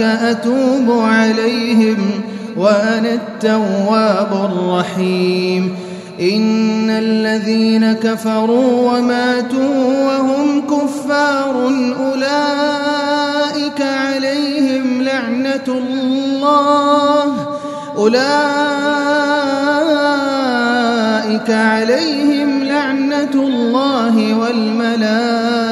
أتوب عليهم وأنا التواب الرحيم إن الذين كفروا وماتوا وهم كفار أولئك عليهم لعنة الله أولئك عليهم لعنة الله والملائكة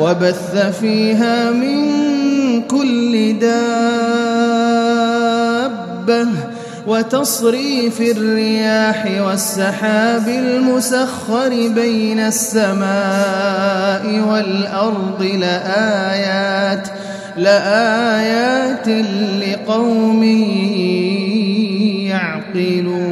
وبث فيها من كل دابة وتصريف الرياح والسحاب المسخر بين السماء والأرض لآيات لآيات لقوم يعقلون.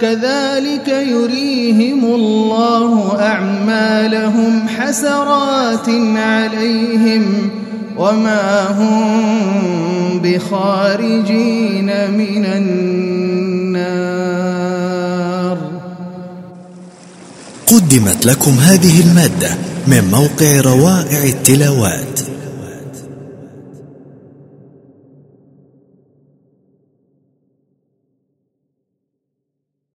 كذلك يريهم الله أعمالهم حسرات عليهم وما هم بخارجين من النار. قدمت لكم هذه المادة من موقع روائع التلاوات.